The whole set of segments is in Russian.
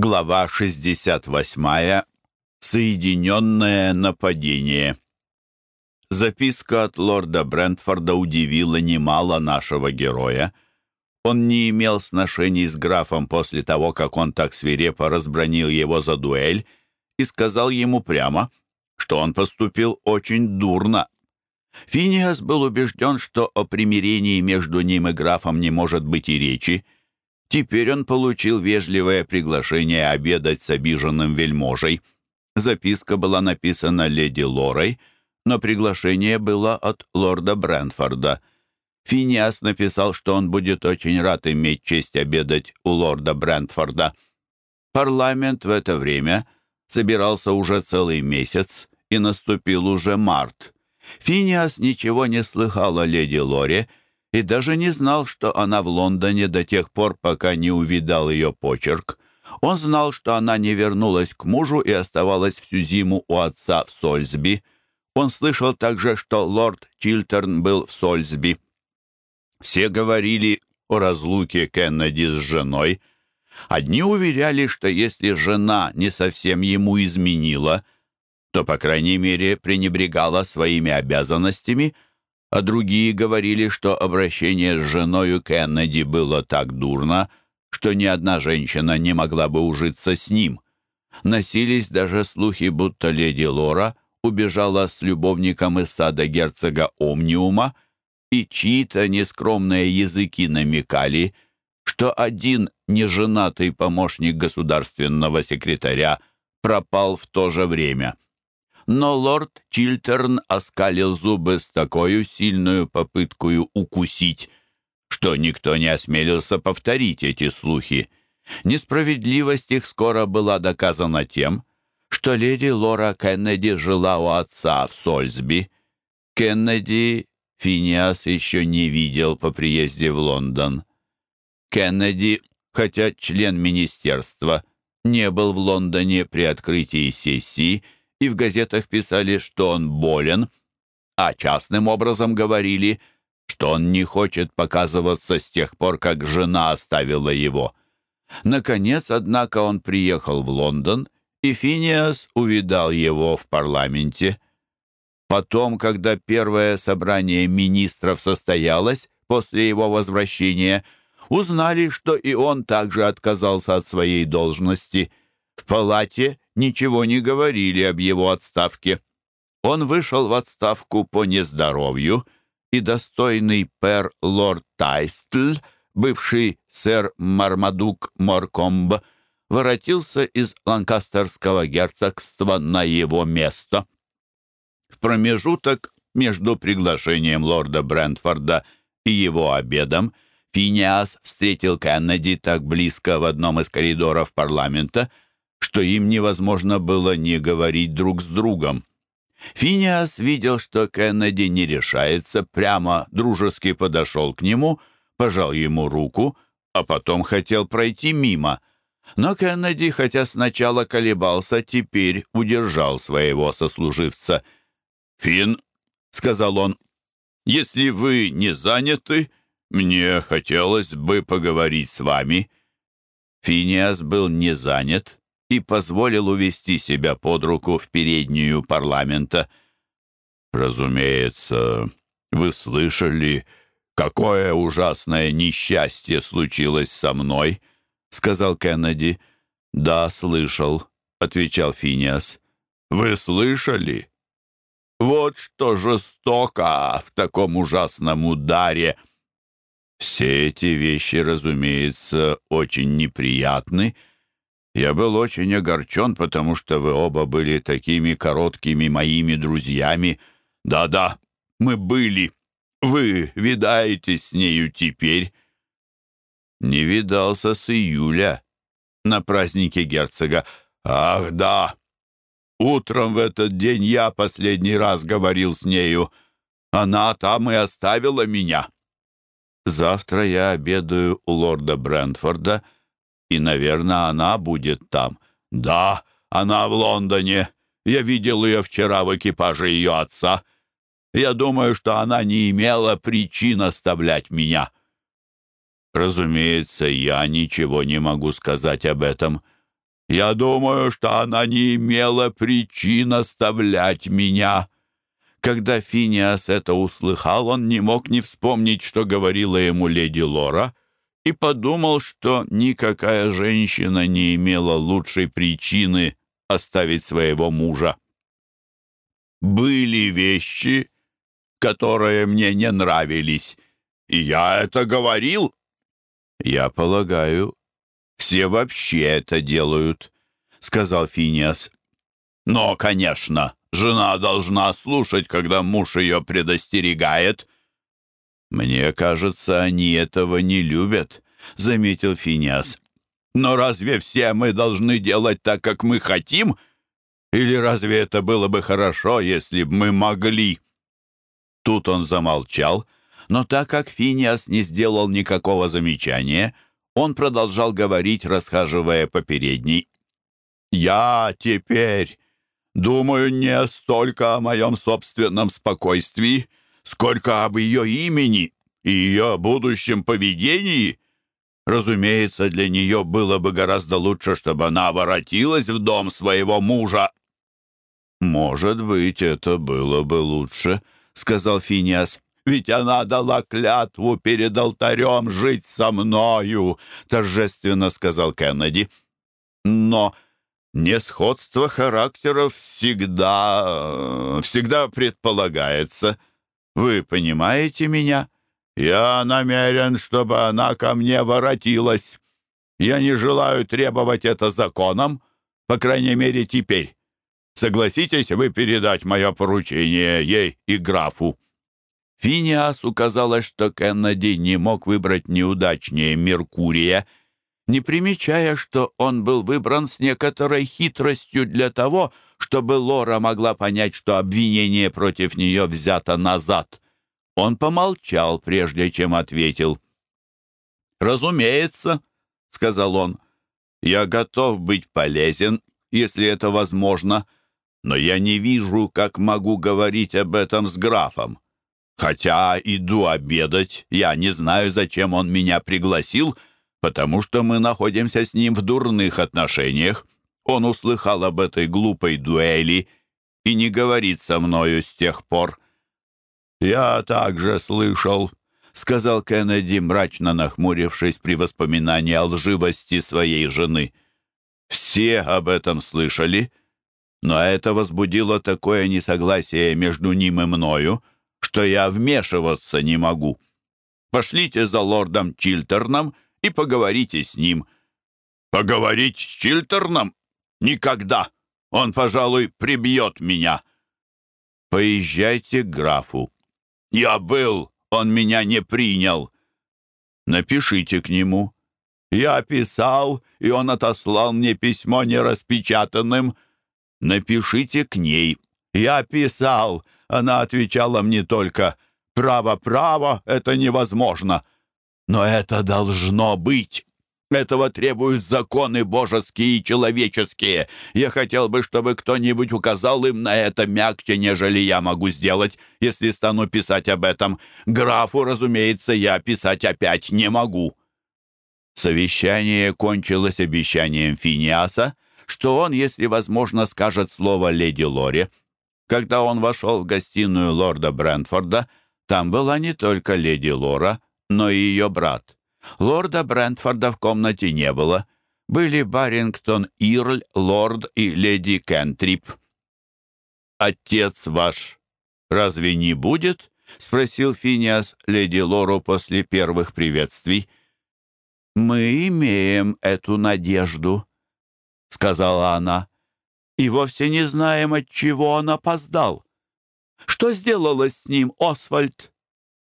Глава 68. Соединенное нападение. Записка от лорда Брентфорда удивила немало нашего героя. Он не имел сношений с графом после того, как он так свирепо разбронил его за дуэль и сказал ему прямо, что он поступил очень дурно. Финиас был убежден, что о примирении между ним и графом не может быть и речи, Теперь он получил вежливое приглашение обедать с обиженным вельможей. Записка была написана леди Лорой, но приглашение было от лорда Брэнфорда. Финиас написал, что он будет очень рад иметь честь обедать у лорда Брэнфорда. Парламент в это время собирался уже целый месяц, и наступил уже март. Финиас ничего не слыхал о леди Лоре, и даже не знал, что она в Лондоне до тех пор, пока не увидал ее почерк. Он знал, что она не вернулась к мужу и оставалась всю зиму у отца в Сольсби. Он слышал также, что лорд Чилтерн был в Сольсби. Все говорили о разлуке Кеннеди с женой. Одни уверяли, что если жена не совсем ему изменила, то, по крайней мере, пренебрегала своими обязанностями – а другие говорили, что обращение с женою Кеннеди было так дурно, что ни одна женщина не могла бы ужиться с ним. Носились даже слухи, будто леди Лора убежала с любовником из сада герцога Омниума, и чьи-то нескромные языки намекали, что один неженатый помощник государственного секретаря пропал в то же время но лорд Чилтерн оскалил зубы с такой сильную попыткою укусить, что никто не осмелился повторить эти слухи. Несправедливость их скоро была доказана тем, что леди Лора Кеннеди жила у отца в Сольсби. Кеннеди Финиас еще не видел по приезде в Лондон. Кеннеди, хотя член министерства, не был в Лондоне при открытии сессии, и в газетах писали, что он болен, а частным образом говорили, что он не хочет показываться с тех пор, как жена оставила его. Наконец, однако, он приехал в Лондон, и Финиас увидал его в парламенте. Потом, когда первое собрание министров состоялось после его возвращения, узнали, что и он также отказался от своей должности. В палате ничего не говорили об его отставке. Он вышел в отставку по нездоровью, и достойный пер лорд Тайстл, бывший сэр Мармадук Моркомб, воротился из ланкастерского герцогства на его место. В промежуток между приглашением лорда Брентфорда и его обедом Финиас встретил Кеннеди так близко в одном из коридоров парламента, что им невозможно было не говорить друг с другом. Финиас видел, что Кеннеди не решается, прямо дружески подошел к нему, пожал ему руку, а потом хотел пройти мимо. Но Кеннеди, хотя сначала колебался, теперь удержал своего сослуживца. «Финн», — сказал он, — «если вы не заняты, мне хотелось бы поговорить с вами». Финиас был не занят, и позволил увести себя под руку в переднюю парламента. «Разумеется, вы слышали, какое ужасное несчастье случилось со мной?» — сказал Кеннеди. «Да, слышал», — отвечал Финиас. «Вы слышали? Вот что жестоко в таком ужасном ударе!» Все эти вещи, разумеется, очень неприятны, — я был очень огорчен, потому что вы оба были такими короткими моими друзьями. Да-да, мы были. Вы видаетесь с нею теперь. Не видался с июля на празднике герцога. Ах, да. Утром в этот день я последний раз говорил с нею. Она там и оставила меня. Завтра я обедаю у лорда Брентфорда — и, наверное, она будет там. Да, она в Лондоне. Я видел ее вчера в экипаже ее отца. Я думаю, что она не имела причин оставлять меня. Разумеется, я ничего не могу сказать об этом. Я думаю, что она не имела причин оставлять меня». Когда Финиас это услыхал, он не мог не вспомнить, что говорила ему леди Лора, и подумал, что никакая женщина не имела лучшей причины оставить своего мужа. «Были вещи, которые мне не нравились, и я это говорил». «Я полагаю, все вообще это делают», — сказал Финиас. «Но, конечно, жена должна слушать, когда муж ее предостерегает». «Мне кажется, они этого не любят», — заметил Финиас. «Но разве все мы должны делать так, как мы хотим? Или разве это было бы хорошо, если бы мы могли?» Тут он замолчал, но так как Финиас не сделал никакого замечания, он продолжал говорить, расхаживая по передней. «Я теперь думаю не столько о моем собственном спокойствии, сколько об ее имени и ее будущем поведении. Разумеется, для нее было бы гораздо лучше, чтобы она воротилась в дом своего мужа». «Может быть, это было бы лучше», — сказал Финиас. «Ведь она дала клятву перед алтарем жить со мною», — торжественно сказал Кеннеди. «Но несходство характеров всегда... всегда предполагается. Вы понимаете меня? Я намерен, чтобы она ко мне воротилась. Я не желаю требовать это законом, по крайней мере, теперь. Согласитесь вы передать мое поручение ей и графу?» Финиасу казалось, что Кеннеди не мог выбрать неудачнее Меркурия, не примечая, что он был выбран с некоторой хитростью для того, чтобы Лора могла понять, что обвинение против нее взято назад. Он помолчал, прежде чем ответил. «Разумеется», — сказал он, — «я готов быть полезен, если это возможно» но я не вижу, как могу говорить об этом с графом. Хотя иду обедать, я не знаю, зачем он меня пригласил, потому что мы находимся с ним в дурных отношениях. Он услыхал об этой глупой дуэли и не говорит со мною с тех пор. «Я также слышал», — сказал Кеннеди, мрачно нахмурившись при воспоминании о лживости своей жены. «Все об этом слышали, но это возбудило такое несогласие между ним и мною, что я вмешиваться не могу. Пошлите за лордом Чилтерном и поговорите с ним». «Поговорить с Чилтерном? Никогда! Он, пожалуй, прибьет меня». «Поезжайте к графу». «Я был, он меня не принял». «Напишите к нему». «Я писал, и он отослал мне письмо нераспечатанным». Напишите к ней. Я писал. Она отвечала мне только «Право, право, это невозможно». Но это должно быть. Этого требуют законы божеские и человеческие. Я хотел бы, чтобы кто-нибудь указал им на это мягче, нежели я могу сделать, если стану писать об этом. Графу, разумеется, я писать опять не могу». Совещание кончилось обещанием Финиаса, что он, если возможно, скажет слово леди Лоре. Когда он вошел в гостиную лорда Брентфорда, там была не только леди Лора, но и ее брат. Лорда Брентфорда в комнате не было. Были Барингтон Ирль, лорд и леди Кентрип. «Отец ваш разве не будет?» — спросил Финиас леди Лору после первых приветствий. «Мы имеем эту надежду», — сказала она, — «и вовсе не знаем, от чего он опоздал. Что сделалось с ним, Освальд?»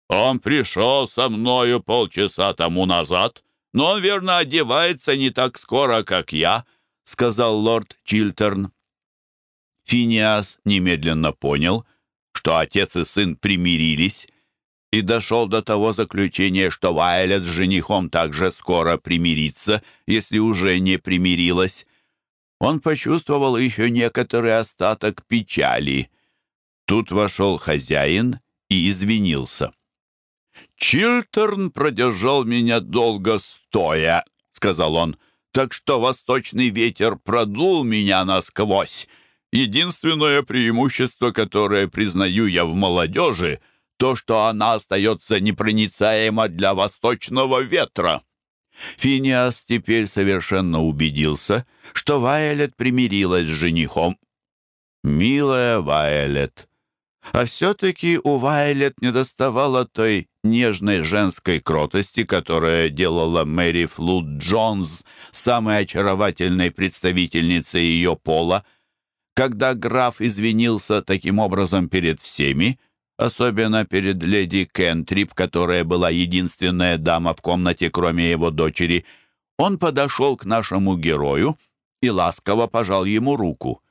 «Он пришел со мною полчаса тому назад, но он, верно, одевается не так скоро, как я», — сказал лорд Чилтерн. Финиас немедленно понял, что отец и сын примирились, и дошел до того заключения, что Вайлет с женихом также скоро примирится, если уже не примирилась он почувствовал еще некоторый остаток печали. Тут вошел хозяин и извинился. «Чилтерн продержал меня долго стоя», — сказал он. так что восточный ветер продул меня насквозь. Единственное преимущество, которое признаю я в молодежи, то, что она остается непроницаема для восточного ветра. Финиас теперь совершенно убедился, что Вайолет примирилась с женихом. «Милая Вайолет», а все-таки у Вайлет недоставало той нежной женской кротости, которая делала Мэри Флуд Джонс самой очаровательной представительницей ее пола. Когда граф извинился таким образом перед всеми, особенно перед леди Кентрип, которая была единственная дама в комнате, кроме его дочери, он подошел к нашему герою и ласково пожал ему руку.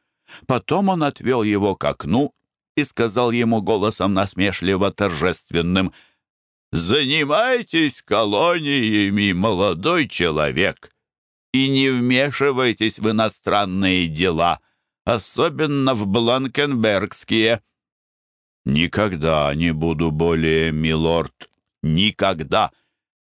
Потом он отвел его к окну и сказал ему голосом насмешливо торжественным «Занимайтесь колониями, молодой человек, и не вмешивайтесь в иностранные дела, особенно в бланкенбергские». «Никогда не буду более, милорд, никогда!»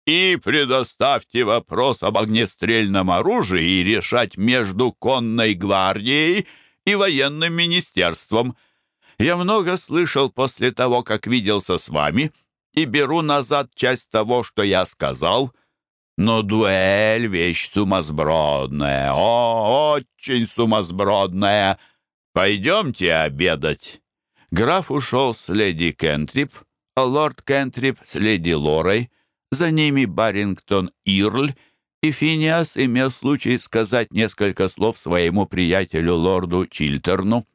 и предоставьте вопрос об огнестрельном оружии решать между конной гвардией и военным министерством. Я много слышал после того, как виделся с вами, и беру назад часть того, что я сказал. Но дуэль — вещь сумасбродная, о, очень сумасбродная. Пойдемте обедать». Граф ушел с леди Кентрип, а лорд Кентрип с леди Лорой, за ними Барингтон Ирль, и Финиас имел случай сказать несколько слов своему приятелю лорду Чилтерну.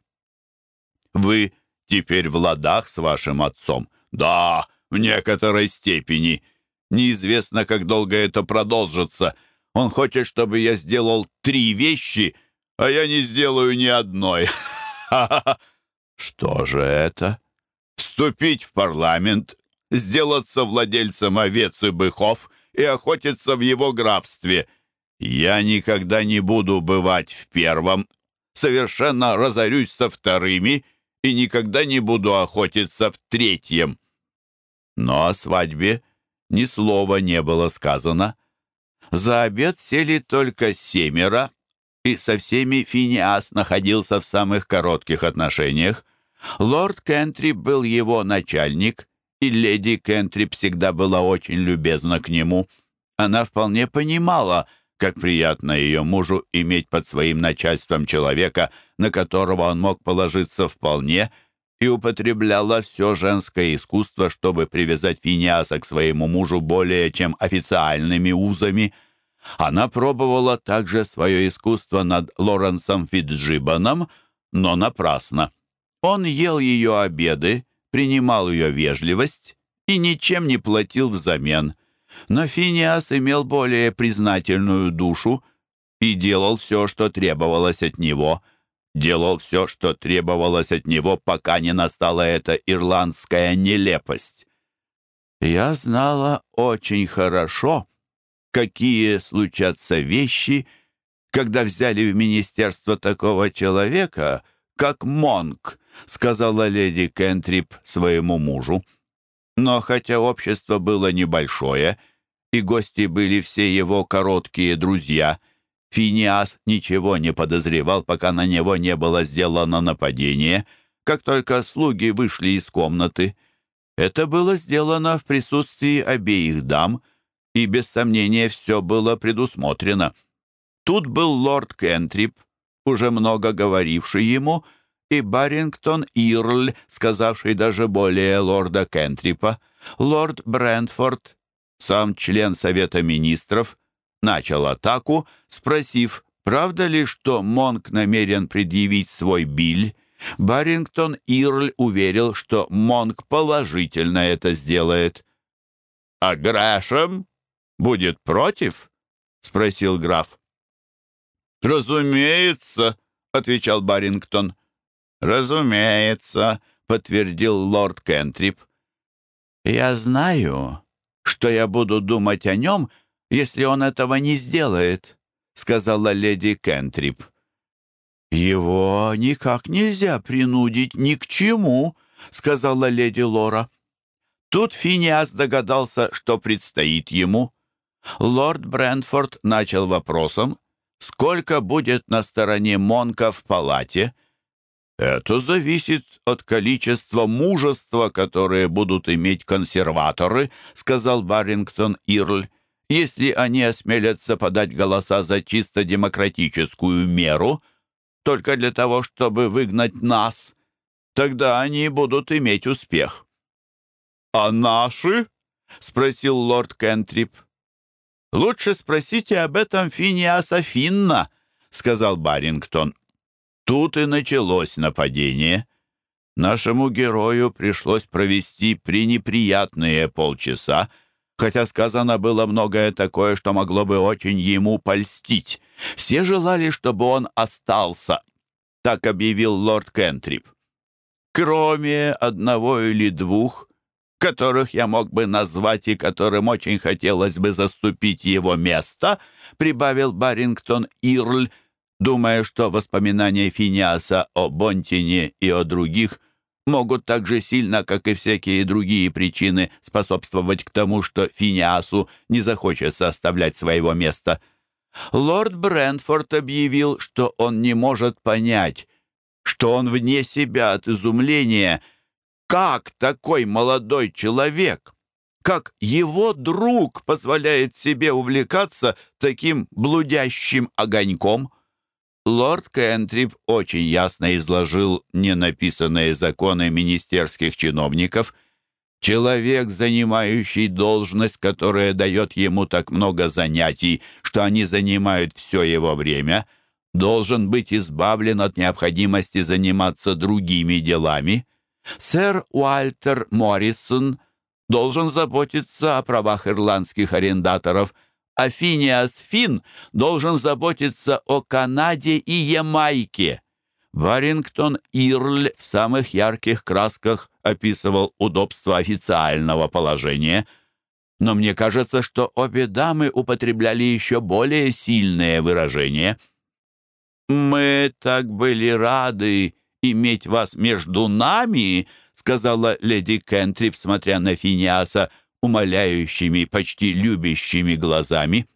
Вы теперь в ладах с вашим отцом? Да, в некоторой степени. Неизвестно, как долго это продолжится. Он хочет, чтобы я сделал три вещи, а я не сделаю ни одной. Что же это? Вступить в парламент, сделаться владельцем овец и быков и охотиться в его графстве. Я никогда не буду бывать в первом, совершенно разорюсь со вторыми — и никогда не буду охотиться в третьем». Но о свадьбе ни слова не было сказано. За обед сели только семеро, и со всеми Финиас находился в самых коротких отношениях. Лорд Кентри был его начальник, и леди Кентри всегда была очень любезна к нему. Она вполне понимала, как приятно ее мужу иметь под своим начальством человека, на которого он мог положиться вполне, и употребляла все женское искусство, чтобы привязать Финиаса к своему мужу более чем официальными узами. Она пробовала также свое искусство над Лоренсом Фитджибаном, но напрасно. Он ел ее обеды, принимал ее вежливость и ничем не платил взамен. Но Финиас имел более признательную душу и делал все, что требовалось от него. Делал все, что требовалось от него, пока не настала эта ирландская нелепость. Я знала очень хорошо, какие случатся вещи, когда взяли в министерство такого человека, как Монк, сказала леди Кентрип своему мужу. Но хотя общество было небольшое, и гости были все его короткие друзья. Финиас ничего не подозревал, пока на него не было сделано нападение, как только слуги вышли из комнаты. Это было сделано в присутствии обеих дам, и без сомнения все было предусмотрено. Тут был лорд Кентрип, уже много говоривший ему, и Барингтон Ирль, сказавший даже более лорда Кентрипа, лорд Брентфорд сам член Совета Министров начал атаку, спросив, правда ли, что Монк намерен предъявить свой биль. Барингтон Ирль уверил, что Монк положительно это сделает. «А Грэшем будет против?» — спросил граф. «Разумеется», — отвечал Барингтон. «Разумеется», — подтвердил лорд Кентрип. «Я знаю, что я буду думать о нем, если он этого не сделает», — сказала леди Кентрип. «Его никак нельзя принудить ни к чему», — сказала леди Лора. Тут Финиас догадался, что предстоит ему. Лорд Брентфорд начал вопросом, Сколько будет на стороне Монка в палате? Это зависит от количества мужества, которое будут иметь консерваторы, сказал Баррингтон Ирль. Если они осмелятся подать голоса за чисто демократическую меру, только для того, чтобы выгнать нас, тогда они будут иметь успех. «А наши?» — спросил лорд Кентрип. «Лучше спросите об этом Финиаса Финна», — сказал Барингтон. Тут и началось нападение. Нашему герою пришлось провести пренеприятные полчаса, хотя сказано было многое такое, что могло бы очень ему польстить. Все желали, чтобы он остался. Так объявил лорд Кентрип. Кроме одного или двух, которых я мог бы назвать и которым очень хотелось бы заступить его место, прибавил Барингтон Ирль, думая, что воспоминания Финиаса о Бонтине и о других могут так же сильно, как и всякие другие причины, способствовать к тому, что Финиасу не захочется оставлять своего места. Лорд Брентфорд объявил, что он не может понять, что он вне себя от изумления — как такой молодой человек, как его друг позволяет себе увлекаться таким блудящим огоньком? Лорд Кентрип очень ясно изложил ненаписанные законы министерских чиновников. Человек, занимающий должность, которая дает ему так много занятий, что они занимают все его время, должен быть избавлен от необходимости заниматься другими делами – Сэр Уальтер Моррисон должен заботиться о правах ирландских арендаторов, а Финиас Финн должен заботиться о Канаде и Ямайке. Варингтон Ирль в самых ярких красках описывал удобство официального положения, но мне кажется, что обе дамы употребляли еще более сильные выражения. «Мы так были рады иметь вас между нами», — сказала леди Кентрип, смотря на Финиаса умоляющими, почти любящими глазами.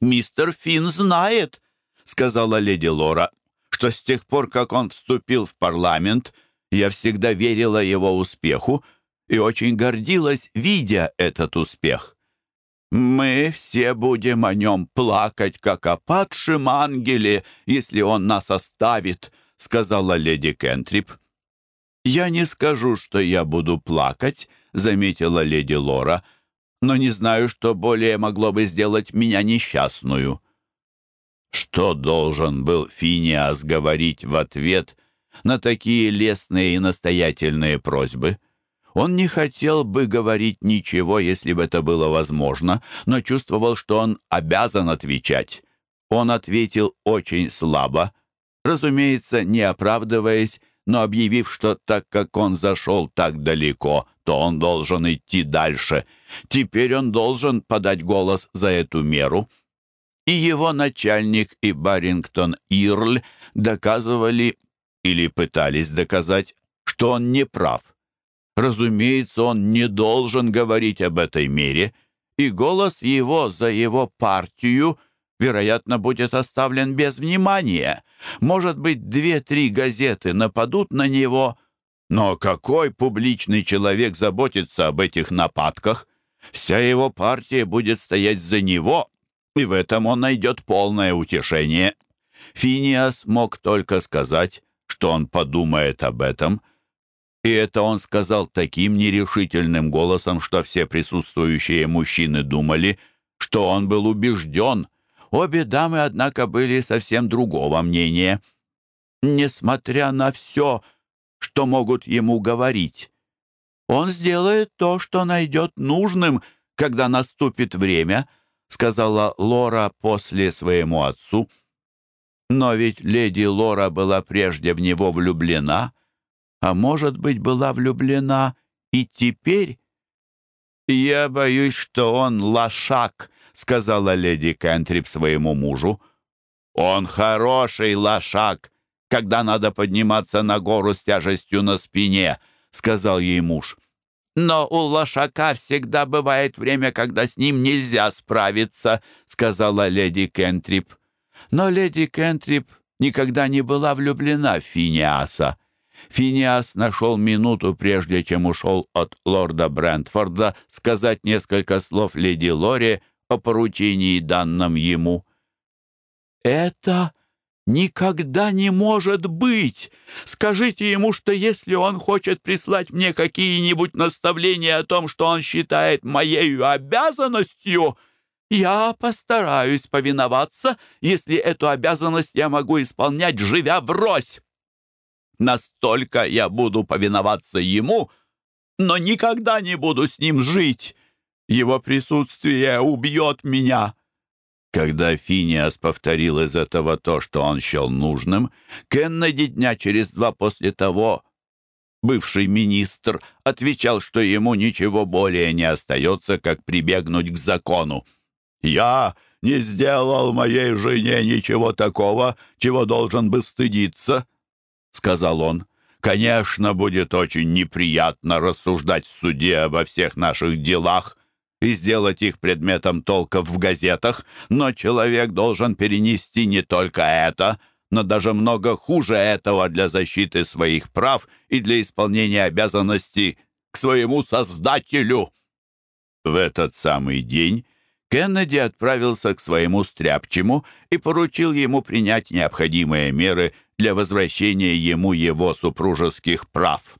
«Мистер Финн знает», — сказала леди Лора, «что с тех пор, как он вступил в парламент, я всегда верила его успеху и очень гордилась, видя этот успех. Мы все будем о нем плакать, как о падшем ангеле, если он нас оставит», сказала леди Кентрип. «Я не скажу, что я буду плакать», — заметила леди Лора, «но не знаю, что более могло бы сделать меня несчастную». Что должен был Финиас говорить в ответ на такие лестные и настоятельные просьбы? Он не хотел бы говорить ничего, если бы это было возможно, но чувствовал, что он обязан отвечать. Он ответил очень слабо, разумеется, не оправдываясь, но объявив, что так как он зашел так далеко, то он должен идти дальше. Теперь он должен подать голос за эту меру. И его начальник и Барингтон Ирль доказывали или пытались доказать, что он не прав. Разумеется, он не должен говорить об этой мере, и голос его за его партию – вероятно, будет оставлен без внимания. Может быть, две-три газеты нападут на него. Но какой публичный человек заботится об этих нападках? Вся его партия будет стоять за него, и в этом он найдет полное утешение. Финиас мог только сказать, что он подумает об этом, и это он сказал таким нерешительным голосом, что все присутствующие мужчины думали, что он был убежден — Обе дамы, однако, были совсем другого мнения. Несмотря на все, что могут ему говорить, он сделает то, что найдет нужным, когда наступит время, сказала Лора после своему отцу. Но ведь леди Лора была прежде в него влюблена, а может быть, была влюблена и теперь. «Я боюсь, что он лошак», сказала леди Кентрип своему мужу. «Он хороший лошак, когда надо подниматься на гору с тяжестью на спине», — сказал ей муж. «Но у лошака всегда бывает время, когда с ним нельзя справиться», — сказала леди Кентрип. Но леди Кентрип никогда не была влюблена в Финиаса. Финиас нашел минуту, прежде чем ушел от лорда Брентфорда, сказать несколько слов леди Лоре о поручении, данном ему. «Это никогда не может быть! Скажите ему, что если он хочет прислать мне какие-нибудь наставления о том, что он считает моею обязанностью...» Я постараюсь повиноваться, если эту обязанность я могу исполнять, живя врозь. Настолько я буду повиноваться ему, но никогда не буду с ним жить. Его присутствие убьет меня». Когда Финиас повторил из этого то, что он счел нужным, Кеннеди дня через два после того, бывший министр, отвечал, что ему ничего более не остается, как прибегнуть к закону. «Я не сделал моей жене ничего такого, чего должен бы стыдиться», — сказал он. «Конечно, будет очень неприятно рассуждать в суде обо всех наших делах и сделать их предметом толков в газетах, но человек должен перенести не только это, но даже много хуже этого для защиты своих прав и для исполнения обязанностей к своему Создателю». В этот самый день Кеннеди отправился к своему стряпчему и поручил ему принять необходимые меры для возвращения ему его супружеских прав.